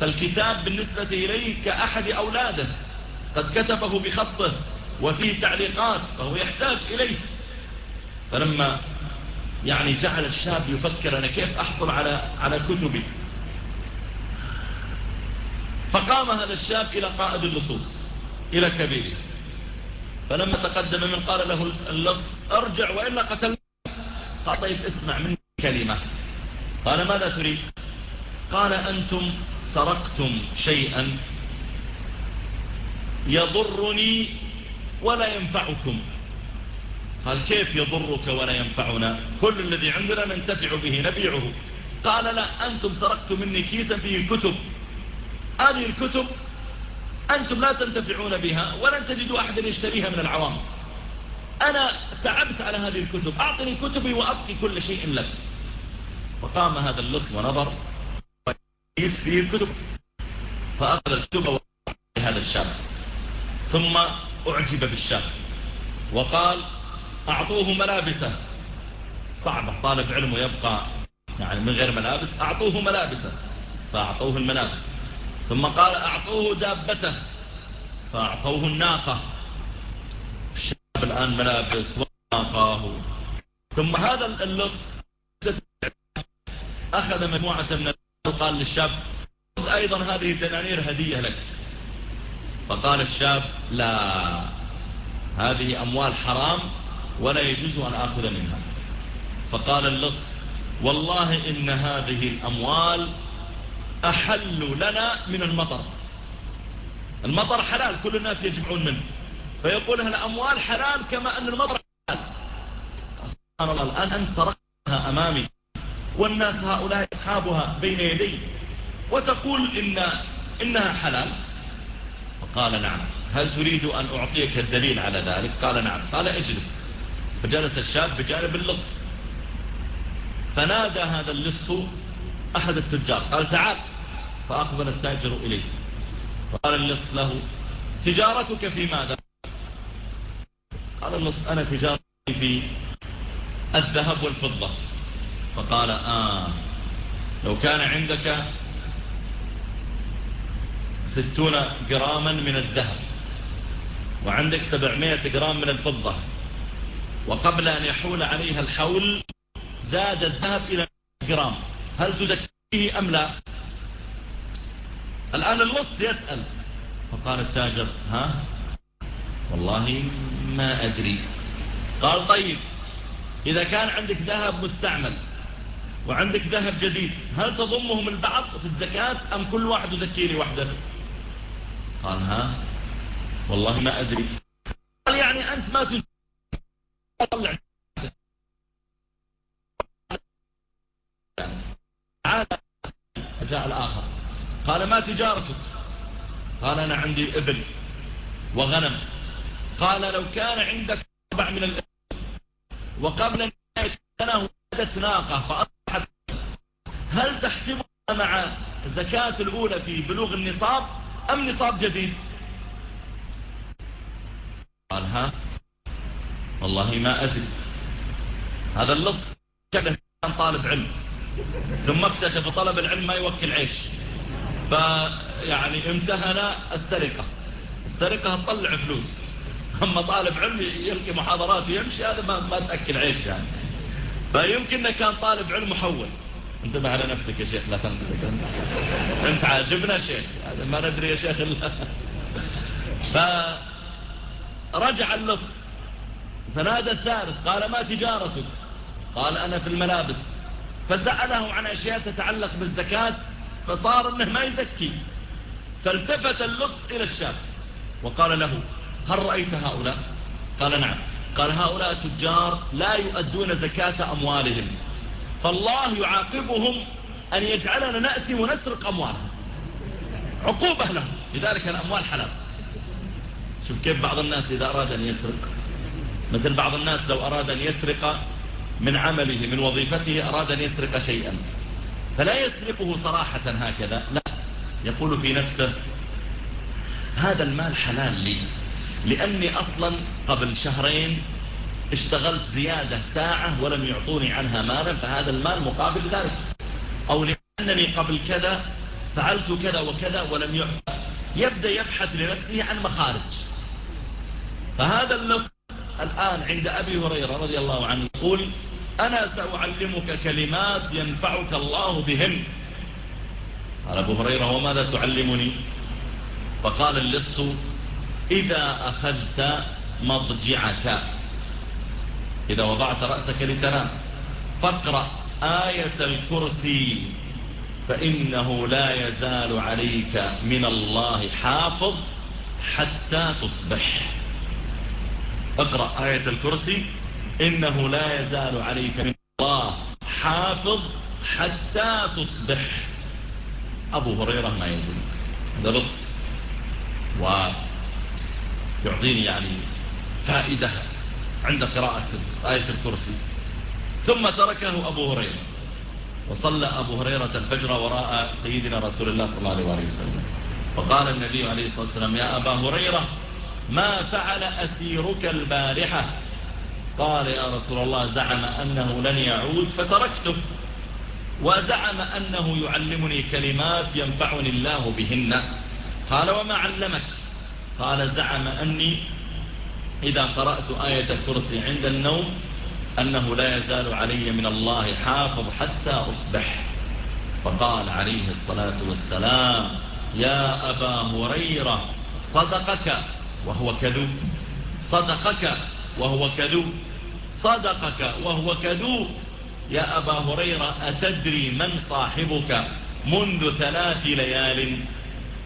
فالكتاب بالنسبة إليه كأحد أولاده. قد كتبه بخطه وفيه تعليقات فهو يحتاج إليه. فلما يعني جعل الشاب يفكر أنا كيف أحصل على على كتبي. فقام هذا الشاب إلى قائد اللصوص إلى كبيره. فلما تقدم من قال له اللص ارجع وإلا قتل قال طيب اسمع مني كلمة. قال ماذا تريد؟ قال أنتم سرقتم شيئا يضرني ولا ينفعكم. قال كيف يضرك ولا ينفعنا؟ كل الذي عندنا ننتفع به نبيعه. قال لا أنتم سرقتم مني كيسا فيه كتب هذه الكتب أنتم لا تنتفعون بها ولن تجدوا أحدا يشتريها من العوام. أنا تعبت على هذه الكتب. أعطني كتبي وأبقي كل شيء لك. وقام هذا اللص ونظر ويس فيه الكتب فأخذ الكتب هذا الشاب. ثم أعجب بالشاب وقال أعطوه ملابسه. صعبة طالب علم يبقى يعني من غير ملابس أعطوه ملابسه. فأعطوه الملابس. ثم قال أعطوه دابته فأعطوه الناقة. الشاب الآن ملابس وناقة. ثم هذا اللص أخذ مجموعة من قال للشاب أيضا هذه الدنانير هدية لك. فقال الشاب لا هذه أموال حرام ولا يجوز أن أخذ منها. فقال اللص والله إن هذه الأموال أحل لنا من المطر. المطر حلال كل الناس يجمعون منه. فيقول الأموال حلال كما أن المطر حلال. سبحان الله الآن أنت سرقتها أمامي. والناس هؤلاء أصحابها بين يدي. وتقول إن إنها حلال. فقال نعم. هل تريد أن أعطيك الدليل على ذلك؟ قال نعم. قال اجلس. فجلس الشاب بجانب اللص. فنادى هذا اللص أحد التجار. قال تعال. فأقبل التاجر إليه. قال اللص له تجارتك في ماذا؟ قال اللص أنا تجارتي في الذهب والفضة. فقال آه لو كان عندك ستون جراما من الذهب وعندك سبعمائة جرام من الفضة وقبل أن يحول عليها الحول زاد الذهب إلى جرام هل تزكيه أم لا؟ الآن اللص يسأل. فقال التاجر ها؟ والله ما أدري. قال طيب إذا كان عندك ذهب مستعمل وعندك ذهب جديد هل تضمهم البعض في الزكاة أم كل واحد يزكيني وحده؟ قال ها؟ والله ما أدري. قال يعني أنت ما تطلع جاء الآخر. قال ما تجارتك؟ قال أنا عندي إبل وغنم. قال لو كان عندك أربع من الإبل وقبل نهاية السنة ولدت ناقة فأصبحت هل تحسبها مع الزكاة الأولى في بلوغ النصاب أم نصاب جديد؟ قال ها والله ما أدري. هذا اللص كان طالب علم. ثم اكتشف طلب العلم ما يوكل عيش. فيعني امتهن السرقة. السرقة تطلع فلوس. أما طالب علم يلقي محاضرات ويمشي هذا ما, ما تأكل عيش يعني. فيمكن كان طالب علم محول. انتبه على نفسك يا شيخ لا تنقلك أنت. أنت عاجبنا شيخ. ما ندري يا شيخ الله فرجع اللص. فنادى الثالث قال ما تجارتك؟ قال أنا في الملابس. فسأله عن أشياء تتعلق بالزكاة. فصار أنه ما يزكي. فالتفت اللص إلى الشاب وقال له هل رأيت هؤلاء؟ قال نعم. قال هؤلاء تجار لا يؤدون زكاة أموالهم. فالله يعاقبهم أن يجعلنا نأتي ونسرق أموالهم. عقوبة لهم. لذلك الأموال حلال. شوف كيف بعض الناس إذا أراد أن يسرق. مثل بعض الناس لو أراد أن يسرق من عمله من وظيفته أراد أن يسرق شيئا. فلا يسرقه صراحة هكذا لا. يقول في نفسه هذا المال حلال لي لأني أصلا قبل شهرين اشتغلت زيادة ساعة ولم يعطوني عنها مالا فهذا المال مقابل ذلك. أو لأنني قبل كذا فعلت كذا وكذا ولم يعفى يبدأ يبحث لنفسه عن مخارج. فهذا النص الآن عند أبي هريرة رضي الله عنه يقول أنا سأعلمك كلمات ينفعك الله بهن. قال أبو هريرة وماذا تعلمني؟ فقال اللص إذا أخذت مضجعك. إذا وضعت رأسك لتنام فاقرأ آية الكرسي فإنه لا يزال عليك من الله حافظ حتى تصبح. اقرأ آية الكرسي. إنه لا يزال عليك من الله حافظ حتى تصبح. أبو هريرة ما يقول هذا بص ويعطيني يعني فائدة عند قراءة آية الكرسي. ثم تركه أبو هريرة. وصلى أبو هريرة الفجر وراء سيدنا رسول الله صلى الله عليه وسلم. فقال النبي عليه الصلاة والسلام يا أبا هريرة ما فعل أسيرك البارحة قال يا رسول الله زعم أنه لن يعود فتركته. وزعم أنه يعلمني كلمات ينفعني الله بهن. قال وما علمك؟ قال زعم أني إذا قرأت آية الكرسي عند النوم أنه لا يزال علي من الله حافظ حتى أصبح. فقال عليه الصلاة والسلام يا أبا هريرة صدقك وهو كذوب صدقك وهو كذوب صدقك وهو كذوب يا أبا هريرة أتدري من صاحبك منذ ثلاث ليال؟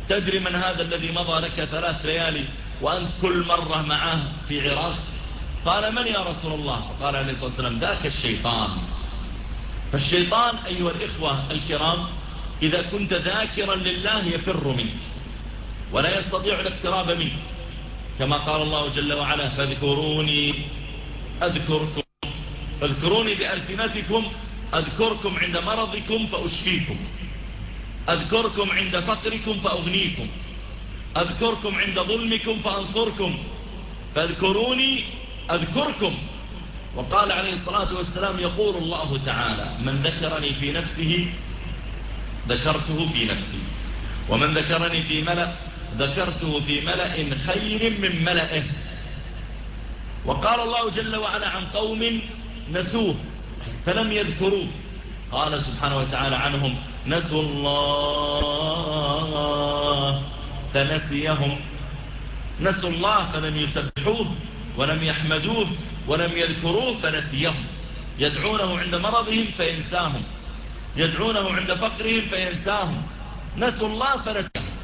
تدري من هذا الذي مضى لك ثلاث ليالي وأنت كل مرة معه في عراق؟ قال من يا رسول الله؟ قال عليه الصلاة والسلام ذاك الشيطان. فالشيطان أيها الإخوة الكرام إذا كنت ذاكرا لله يفر منك ولا يستطيع الاقتراب منك. كما قال الله جل وعلا فاذكروني أذكركم. اذكروني بألسنتكم أذكركم عند مرضكم فأشفيكم. أذكركم عند فقركم فأغنيكم. أذكركم عند ظلمكم فأنصركم. فاذكروني أذكركم. وقال عليه الصلاة والسلام يقول الله تعالى من ذكرني في نفسه ذكرته في نفسي. ومن ذكرني في ملأ ذكرته في ملأ خير من ملأه. وقال الله جل وعلا عن قوم نسوه فلم يذكروه. قال سبحانه وتعالى عنهم نسوا الله فنسيهم. نسوا الله فلم يسبحوه ولم يحمدوه ولم يذكروه فنسيهم. يدعونه عند مرضهم فينساهم. يدعونه عند فقرهم فينساهم. نسوا الله فنسيهم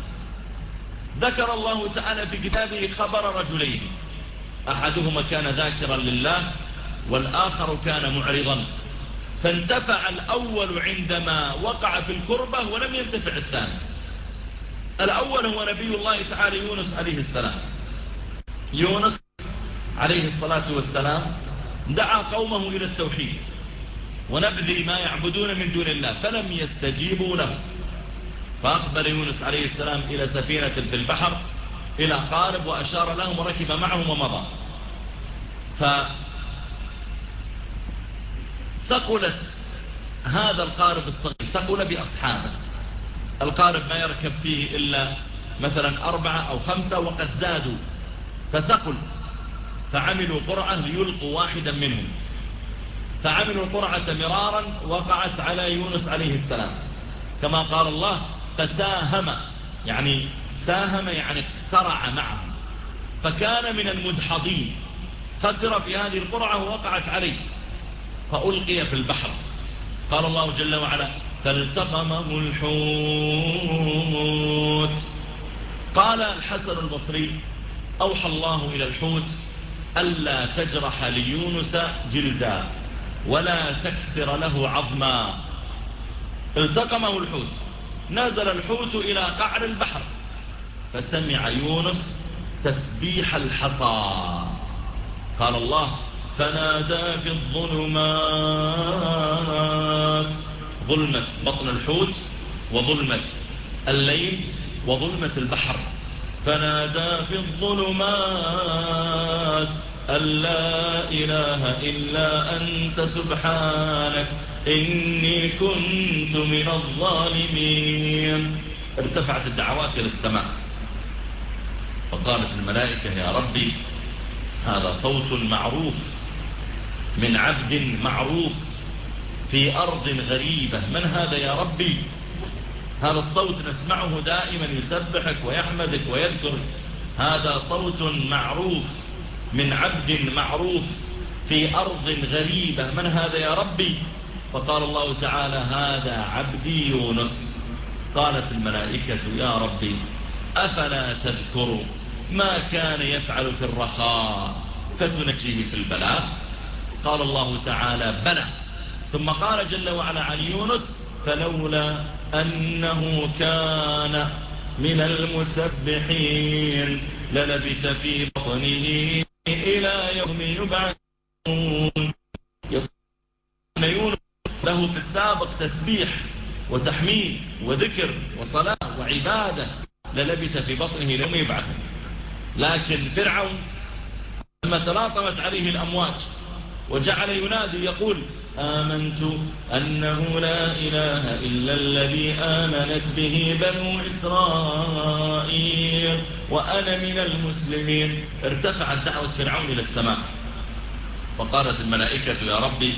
ذكر الله تعالى في كتابه خبر رجلين. أحدهما كان ذاكرا لله والآخر كان معرضا. فانتفع الأول عندما وقع في الكربة ولم ينتفع الثاني. الأول هو نبي الله تعالى يونس عليه السلام. يونس عليه الصلاة والسلام دعا قومه إلى التوحيد. ونبذي ما يعبدون من دون الله فلم يستجيبوا له. فأقبل يونس عليه السلام إلى سفينة في البحر إلى قارب وأشار لهم وركب معهم ومضى. فثقلت هذا القارب الصغير ثقل بأصحابه. القارب ما يركب فيه إلا مثلا أربعة أو خمسة وقد زادوا فثقل فعملوا قرعة ليلقوا واحدا منهم. فعملوا القرعة مرارا وقعت على يونس عليه السلام. كما قال الله فساهم يعني ساهم يعني اقترع معهم. فكان من المدحضين. خسر في هذه القرعة ووقعت عليه. فألقي في البحر. قال الله جل وعلا فالتقمه الحوت قال الحسن البصري أوحى الله إلى الحوت ألا تجرح ليونس جلدا ولا تكسر له عظما. التقمه الحوت. نزل الحوت إلى قعر البحر فسمع يونس تسبيح الحصى. قال الله فنادى في الظلمات. ظلمة بطن الحوت وظلمة الليل وظلمة البحر. فنادى في الظلمات. أن لا إله إلا أنت سبحانك إني كنت من الظالمين. ارتفعت الدعوات إلى السماء. فقالت الملائكة يا ربي هذا صوت معروف من عبد معروف في أرض غريبة. من هذا يا ربي؟ هذا الصوت نسمعه دائما يسبحك ويحمدك ويذكر هذا صوت معروف من عبد معروف في أرض غريبة. من هذا يا ربي؟ فقال الله تعالى هذا عبدي يونس. قالت الملائكة يا ربي أفلا تذكر ما كان يفعل في الرخاء فتنجيه في البلاء؟ قال الله تعالى بلى. ثم قال جل وعلا عن يونس فلولا أنه كان من المسبحين للبث في بطنه. إلى يوم يبعثون. يونس له في السابق تسبيح وتحميد وذكر وصلاة وعبادة للبث في بطنه لم يبعث لكن فرعون لما تلاطمت عليه الأمواج وجعل ينادي يقول آمنت أنه لا إله إلا الذي آمنت به بنو إسرائيل وأنا من المسلمين. ارتفعت دعوة فرعون إلى السماء. فقالت الملائكة يا ربي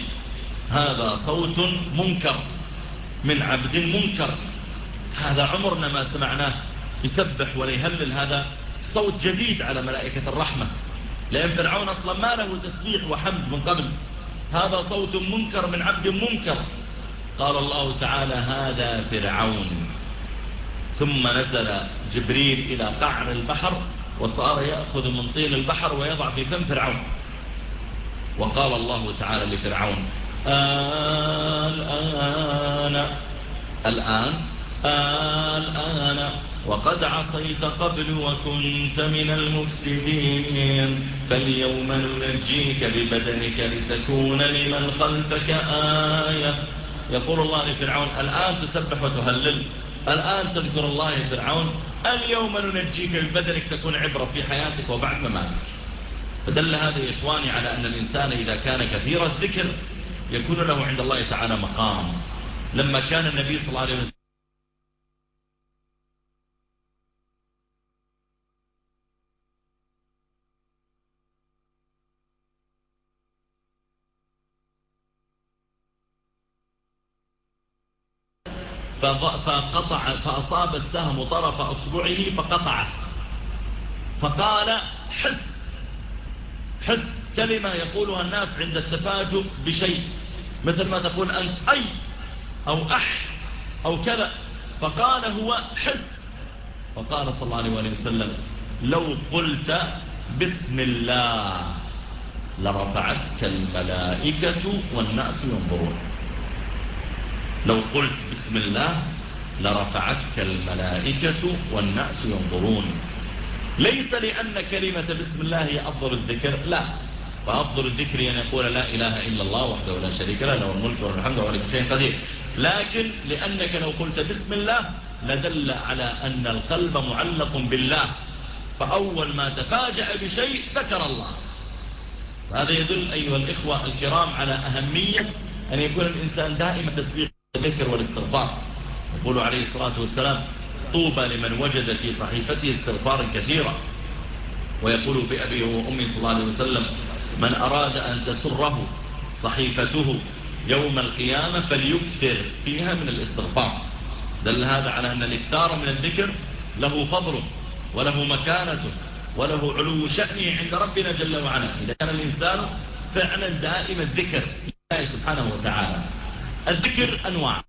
هذا صوت منكر من عبد منكر. هذا عمرنا ما سمعناه. يسبح ويهلل. هذا صوت جديد على ملائكة الرحمة. لأن فرعون أصلا ما له تسبيح وحمد من قبل. هذا صوت منكر من عبد منكر. قال الله تعالى هذا فرعون. ثم نزل جبريل إلى قعر البحر وصار يأخذ من طين البحر ويضع في فم فرعون. وقال الله تعالى لفرعون الآن؟ الآن الآن وقد عصيت قبل وكنت من المفسدين. فاليوم ننجيك ببدنك لتكون لمن خلفك آية. يقول الله لفرعون الآن تسبح وتهلل. الآن تذكر الله يا فرعون اليوم ننجيك ببدنك تكون عبرة في حياتك وبعد مماتك. فدل هذا يا إخواني على أن الإنسان إذا كان كثير الذكر يكون له عند الله تعالى مقام. لما كان النبي صلى الله عليه وسلم فقطع فأصاب السهم طرف أصبعه فقطعه. فقال حس. حس كلمة يقولها الناس عند التفاجؤ بشيء. مثل ما تقول أنت أي أو أح أو كذا. فقال هو حس. فقال صلى الله عليه وسلم لو قلت بسم الله لرفعتك الملائكة والناس ينظرون. لو قلت بسم الله لرفعتك الملائكة والناس ينظرون. ليس لأن كلمة بسم الله هي أفضل الذكر لا. فأفضل الذكر أن يقول لا إله إلا الله وحده لا شريك له له الملك والحمد وعلى كل شيء قدير. لكن لأنك لو قلت بسم الله لدل على أن القلب معلق بالله. فأول ما تفاجأ بشيء ذكر الله. هذا يدل أيها الإخوة الكرام على أهمية أن يكون الإنسان دائما تسبيح الذكر والاستغفار. يقول عليه الصلاة والسلام طوبى لمن وجد في صحيفته استغفارا كثيرا. ويقول بأبي وأمي صلى الله عليه وسلم من أراد أن تسره صحيفته يوم القيامة فليكثر فيها من الاستغفار. دل هذا على أن الإكثار من الذكر له فضله وله مكانته وله علو شأنه عند ربنا جل وعلا. إذا كان الإنسان فعلا دائما الذكر لله سبحانه وتعالى. الذكر أنواع.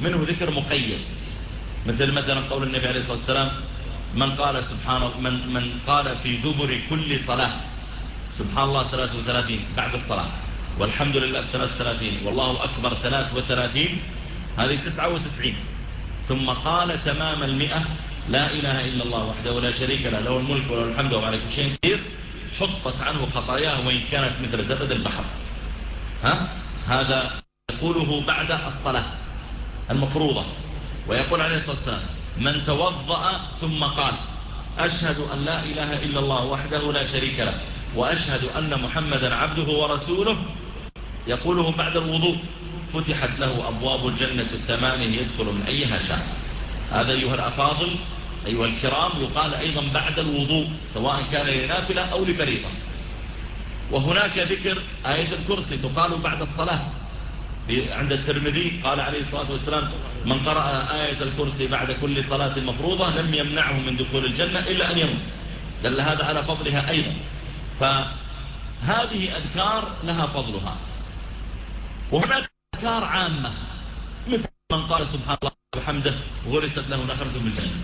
منه ذكر مقيد. مثل مثلا قول النبي عليه الصلاة والسلام من قال سبحان من من قال في دبر كل صلاة. سبحان الله 33 بعد الصلاة. والحمد لله 33 والله أكبر 33 هذه 99 ثم قال تمام المئة. لا إله إلا الله وحده لا شريك له له الملك وله الحمد وعلى كل شيء كثير حطت عنه خطاياه وإن كانت مثل زبد البحر. ها؟ هذا يقوله بعد الصلاة المفروضة ويقول عليه الصلاة والسلام من توضأ ثم قال أشهد أن لا إله إلا الله وحده لا شريك له وأشهد أن محمدا عبده ورسوله. يقوله بعد الوضوء فتحت له أبواب الجنة الثمانية يدخل من أيها شاء. هذا أيها الأفاضل أيها الكرام يقال أيضا بعد الوضوء سواء كان لنافلة أو لفريضة. وهناك ذكر آية الكرسي تقال بعد الصلاة. عند الترمذي قال عليه الصلاة والسلام من قرأ آية الكرسي بعد كل صلاة مفروضة لم يمنعه من دخول الجنة إلا أن يموت. دل هذا على فضلها أيضا. فهذه أذكار لها فضلها. وهناك أذكار عامة. مثل من قال سبحان الله وبحمده غرست له نخرة بالجنة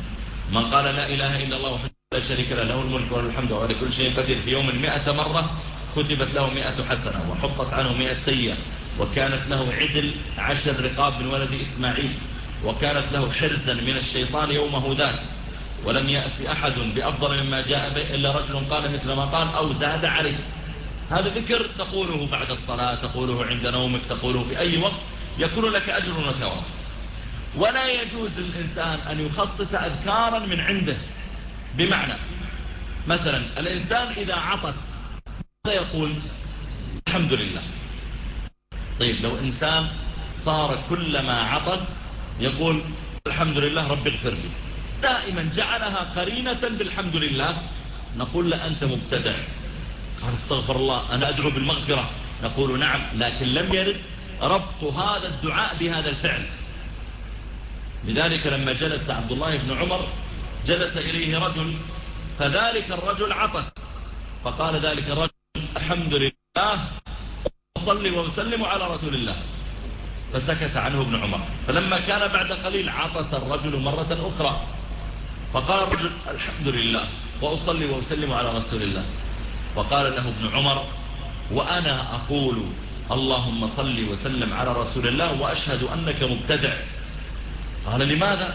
من قال لا إله إلا الله وحده لا شريك له له الملك وله الحمد وعلى كل شيء قدير. في يوم مئة مرة كتبت له مئة حسنة وحطت عنه مئة سيئة. وكانت له عدل عشر رقاب من ولد إسماعيل وكانت له حرزا من الشيطان يومه ذاك ولم يأتي أحد بأفضل مما جاء به إلا رجل قال مثل ما قال أو زاد عليه. هذا ذكر تقوله بعد الصلاة تقوله عند نومك تقوله في أي وقت يكون لك أجر وثواب. ولا يجوز للإنسان أن يخصص أذكارا من عنده. بمعنى مثلا الإنسان إذا عطس ماذا يقول؟ الحمد لله. طيب لو إنسان صار كلما عطس يقول الحمد لله رب اغفر لي. دائما جعلها قرينة بالحمد لله. نقول له أنت مبتدع. قال استغفر الله أنا أدعو بالمغفرة. نقول نعم لكن لم يرد ربط هذا الدعاء بهذا الفعل. لذلك لما جلس عبد الله بن عمر جلس إليه رجل فذلك الرجل عطس. فقال ذلك الرجل الحمد لله وصلي وسلم على رسول الله. فسكت عنه ابن عمر. فلما كان بعد قليل عطس الرجل مرة أخرى. فقال الرجل الحمد لله وأصلي وأسلم على رسول الله. وقال له ابن عمر وأنا أقول اللهم صل وسلم على رسول الله وأشهد أنك مبتدع. قال لماذا؟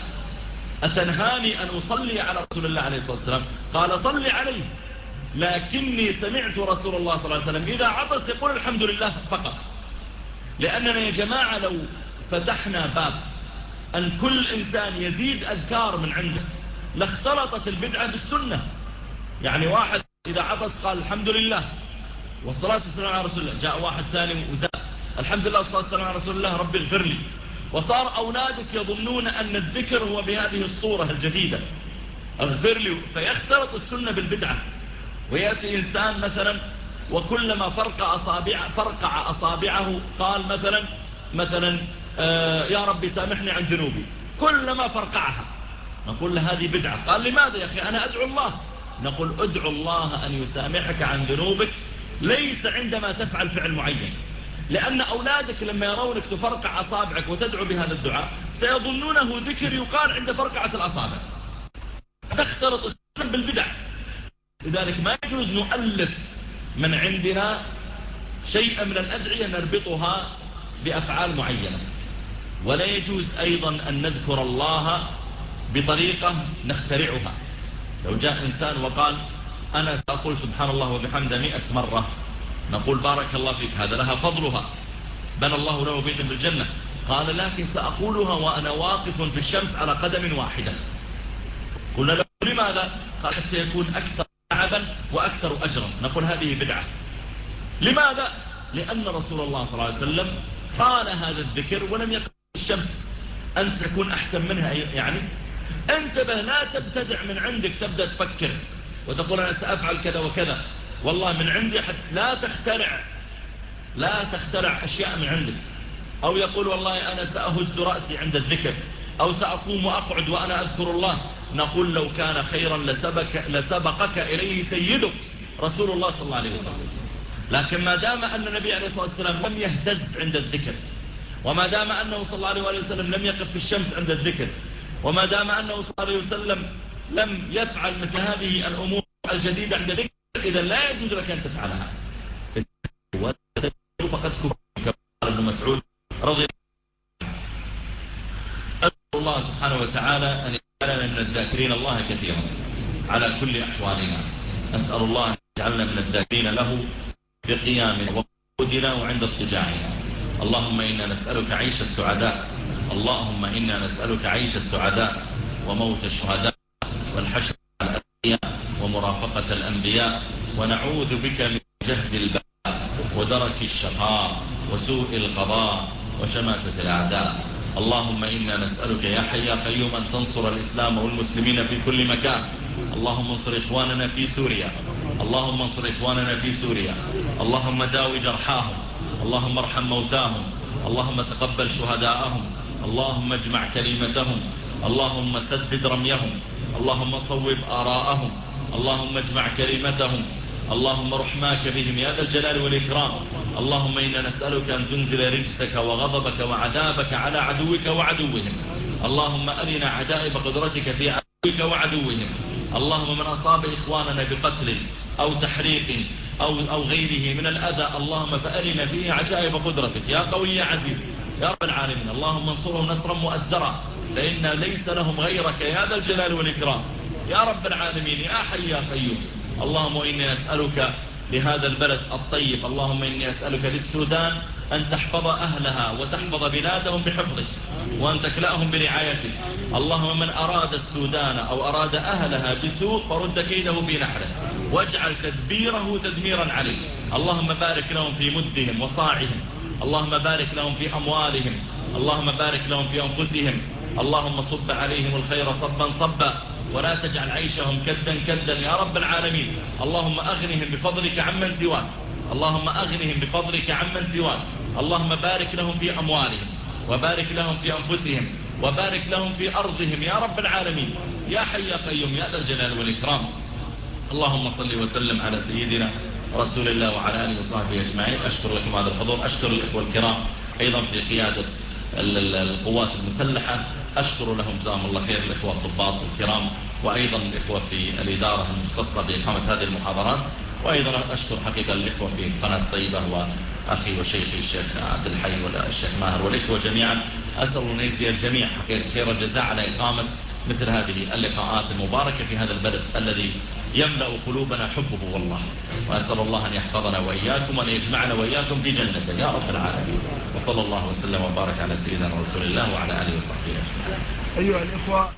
أتنهاني أن أصلي على رسول الله عليه الصلاة والسلام؟ قال صل عليه. لكني سمعت رسول الله صلى الله عليه وسلم إذا عطس يقول الحمد لله فقط. لأننا يا جماعة لو فتحنا باب أن كل إنسان يزيد أذكار من عنده لاختلطت البدعة بالسنة. يعني واحد إذا عطس قال الحمد لله والصلاة والسلام على رسول الله. جاء واحد ثاني وزاد الحمد لله والصلاة والسلام على رسول الله ربي اغفر لي. وصار أولادك يظنون أن الذكر هو بهذه الصورة الجديدة. اغفر لي. فيختلط السنة بالبدعة. ويأتي إنسان مثلا وكلما فرق أصابع فرقع أصابعه قال مثلا مثلا آه يا ربي سامحني عن ذنوبي. كلما فرقعها. نقول له هذه بدعة. قال لماذا يا أخي؟ أنا أدعو الله. نقول ادعو الله أن يسامحك عن ذنوبك. ليس عندما تفعل فعل معين. لأن أولادك لما يرونك تفرقع أصابعك وتدعو بهذا الدعاء سيظنونه ذكر يقال عند فرقعة الأصابع. تختلط بالبدع. لذلك ما يجوز نؤلف من عندنا شيئا من الأدعية نربطها بأفعال معينة. ولا يجوز أيضا أن نذكر الله بطريقة نخترعها. لو جاء إنسان وقال أنا سأقول سبحان الله وبحمده مئة مرة نقول بارك الله فيك هذا لها فضلها. بنى الله له بيتا بالجنة قال لكن سأقولها وأنا واقف في الشمس على قدم واحدة. قلنا له لماذا؟ قال حتى يكون أكثر تعبا وأكثر أجرا. نقول هذه بدعة. لماذا؟ لأن رسول الله صلى الله عليه وسلم قال هذا الذكر ولم يقل الشمس. أنت تكون أحسن منها يعني. انتبه لا تبتدع من عندك تبدأ تفكر. وتقول أنا سأفعل كذا وكذا. والله من عندي حتى لا تخترع. لا تخترع أشياء من عندك. أو يقول والله أنا سأهز رأسي عند الذكر. أو سأقوم وأقعد وأنا أذكر الله. نقول لو كان خيرا لسبك لسبقك إليه سيدك رسول الله صلى الله عليه وسلم. لكن ما دام أن النبي عليه الصلاة والسلام لم يهتز عند الذكر وما دام أنه صلى الله عليه وسلم لم يقف في الشمس عند الذكر وما دام أنه صلى الله عليه وسلم لم يفعل مثل هذه الأمور الجديدة عند الذكر إذا لا يجوز لك أن تفعلها. فقد كفر ابن مسعود رضي الله سبحانه وتعالى أن يجعلنا من الذاكرين الله كثيرا على كل أحوالنا. أسأل الله أن يجعلنا من الذاكرين له في قيامنا وقودنا وعند اضطجاعنا اللهم إنا نسألك عيش السعداء. اللهم إنا نسألك عيش السعداء وموت الشهداء والحشر على الأنبياء ومرافقة الأنبياء. ونعوذ بك من جهد البلاء ودرك الشقاء وسوء القضاء وشماتة الأعداء. اللهم إنا نسألك يا حي يا قيوم أن تنصر الإسلام والمسلمين في كل مكان. اللهم انصر إخواننا في سوريا. اللهم انصر إخواننا في سوريا. اللهم داوي جرحاهم. اللهم ارحم موتاهم. اللهم تقبل شهداءهم. اللهم اجمع كلمتهم. اللهم سدد رميهم. اللهم صوب آراءهم. اللهم اجمع كلمتهم. اللهم رحماك بهم يا ذا الجلال والإكرام. اللهم إنا نسألك أن تنزل رجسك وغضبك وعذابك على عدوك وعدوهم. اللهم أرنا عجائب قدرتك في عدوك وعدوهم. اللهم من أصاب إخواننا بقتل أو تحريق أو, أو غيره من الأذى اللهم فأرنا فيه عجائب قدرتك. يا قوي يا عزيز يا رب العالمين. اللهم انصرهم نصرا مؤزرا فإن ليس لهم غيرك يا ذا الجلال والإكرام. يا رب العالمين يا حي يا قيوم. اللهم إني أسألك لهذا البلد الطيب. اللهم إني أسألك للسودان أن تحفظ أهلها وتحفظ بلادهم بحفظك وأن تكلأهم برعايتك. اللهم من أراد السودان أو أراد أهلها بسوء فرد كيده في نحره واجعل تدبيره تدميرا عليه اللهم بارك لهم في مدهم وصاعهم. اللهم بارك لهم في أموالهم. اللهم بارك لهم في أنفسهم. اللهم صب عليهم الخير صبا صبا. ولا تجعل عيشهم كدا كدا يا رب العالمين. اللهم أغنهم بفضلك عمن سواك. اللهم أغنهم بفضلك عمن سواك. اللهم بارك لهم في أموالهم وبارك لهم في أنفسهم وبارك لهم في أرضهم يا رب العالمين. يا حي يا قيوم يا ذا الجلال والإكرام. اللهم صل وسلم على سيدنا رسول الله وعلى آله وصحبه أجمعين. أشكر لكم هذا الحضور. أشكر الإخوة الكرام أيضا في قيادة القوات المسلحة. أشكر لهم جزاهم الله خير الإخوة الضباط الكرام وأيضا الإخوة في الإدارة المختصة بإقامة هذه المحاضرات وأيضا أشكر حقيقة الإخوة في قناة طيبة وأخي وشيخي الشيخ عبد الحي والشيخ ماهر والإخوة جميعا. أسأل أن يجزي الجميع حقيقة خير الجزاء على إقامة مثل هذه اللقاءات المباركة في هذا البلد الذي يملأ قلوبنا حبه والله. وأسأل الله أن يحفظنا وإياكم وأن يجمعنا وإياكم في جنته يا رب العالمين. وصلى الله وسلم وبارك على سيدنا رسول الله وعلى آله وصحبه أجمعين. أيها الإخوة.